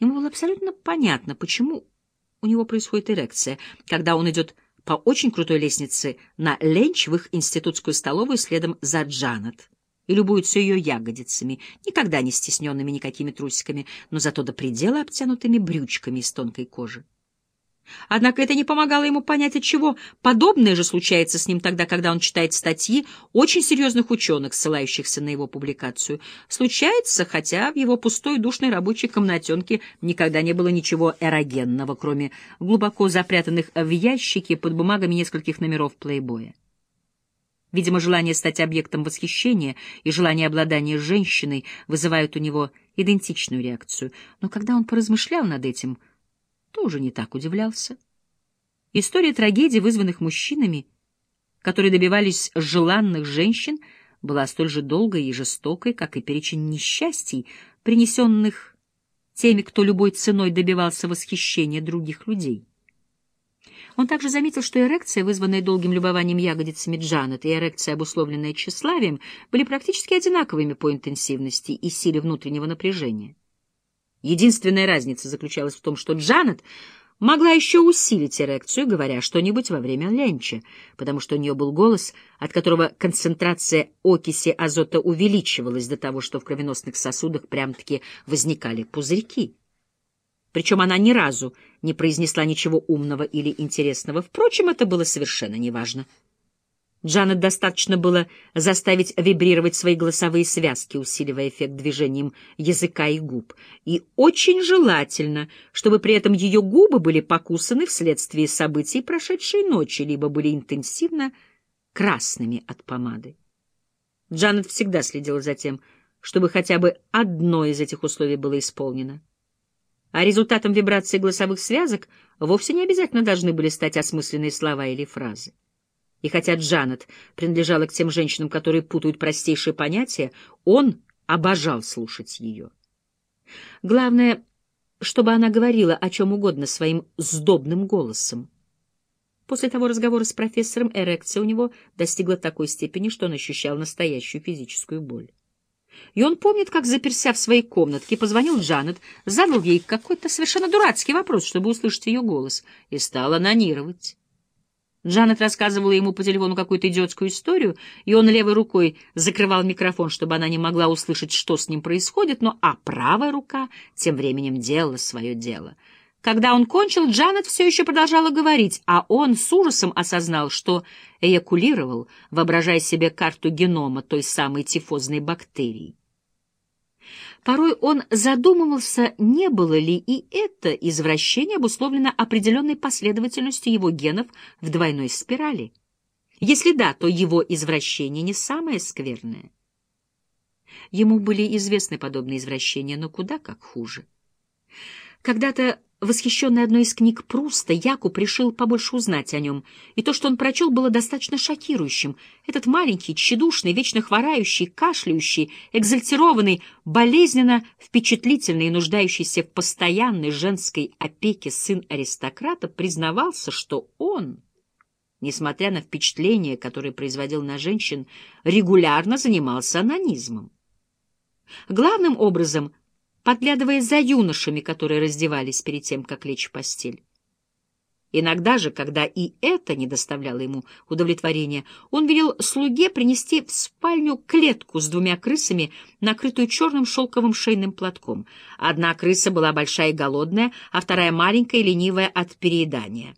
Ему было абсолютно понятно, почему у него происходит эрекция, когда он идет по очень крутой лестнице на ленч в их институтскую столовую следом за Джанет и любуются ее ягодицами, никогда не стесненными никакими трусиками, но зато до предела обтянутыми брючками из тонкой кожи. Однако это не помогало ему понять, от чего подобное же случается с ним тогда, когда он читает статьи очень серьезных ученых, ссылающихся на его публикацию. Случается, хотя в его пустой душной рабочей комнатенке никогда не было ничего эрогенного, кроме глубоко запрятанных в ящике под бумагами нескольких номеров плейбоя. Видимо, желание стать объектом восхищения и желание обладания женщиной вызывают у него идентичную реакцию. Но когда он поразмышлял над этим — тоже не так удивлялся. История трагедий, вызванных мужчинами, которые добивались желанных женщин, была столь же долгой и жестокой, как и перечень несчастий, принесенных теми, кто любой ценой добивался восхищения других людей. Он также заметил, что эрекция, вызванная долгим любованием ягодицами Джанет, и эрекция, обусловленная тщеславием, были практически одинаковыми по интенсивности и силе внутреннего напряжения. Единственная разница заключалась в том, что Джанет могла еще усилить эрекцию, говоря что-нибудь во время ленча, потому что у нее был голос, от которого концентрация окиси азота увеличивалась до того, что в кровеносных сосудах прям-таки возникали пузырьки. Причем она ни разу не произнесла ничего умного или интересного. Впрочем, это было совершенно неважно. Джанет достаточно было заставить вибрировать свои голосовые связки, усиливая эффект движением языка и губ. И очень желательно, чтобы при этом ее губы были покусаны вследствие событий прошедшей ночи, либо были интенсивно красными от помады. Джанет всегда следила за тем, чтобы хотя бы одно из этих условий было исполнено. А результатом вибрации голосовых связок вовсе не обязательно должны были стать осмысленные слова или фразы. И хотя Джанет принадлежала к тем женщинам, которые путают простейшие понятия, он обожал слушать ее. Главное, чтобы она говорила о чем угодно своим сдобным голосом. После того разговора с профессором эрекция у него достигла такой степени, что он ощущал настоящую физическую боль. И он помнит, как, заперся в своей комнатке, позвонил Джанет, задал ей какой-то совершенно дурацкий вопрос, чтобы услышать ее голос, и стал анонировать. Джанет рассказывала ему по телефону какую-то идиотскую историю, и он левой рукой закрывал микрофон, чтобы она не могла услышать, что с ним происходит, но а правая рука тем временем делала свое дело. Когда он кончил, Джанет все еще продолжала говорить, а он с ужасом осознал, что эякулировал, воображая себе карту генома той самой тифозной бактерии. Порой он задумывался, не было ли и это извращение обусловлено определенной последовательностью его генов в двойной спирали. Если да, то его извращение не самое скверное. Ему были известны подобные извращения, но куда как хуже. Когда-то Восхищенный одной из книг Пруста, Якуб решил побольше узнать о нем, и то, что он прочел, было достаточно шокирующим. Этот маленький, тщедушный, вечно хворающий, кашляющий, экзальтированный, болезненно впечатлительный и нуждающийся в постоянной женской опеке сын аристократа признавался, что он, несмотря на впечатление, которое производил на женщин, регулярно занимался анонизмом. Главным образом — подглядывая за юношами, которые раздевались перед тем, как лечь в постель. Иногда же, когда и это не доставляло ему удовлетворения, он велел слуге принести в спальню клетку с двумя крысами, накрытую черным шелковым шейным платком. Одна крыса была большая и голодная, а вторая маленькая и ленивая от переедания.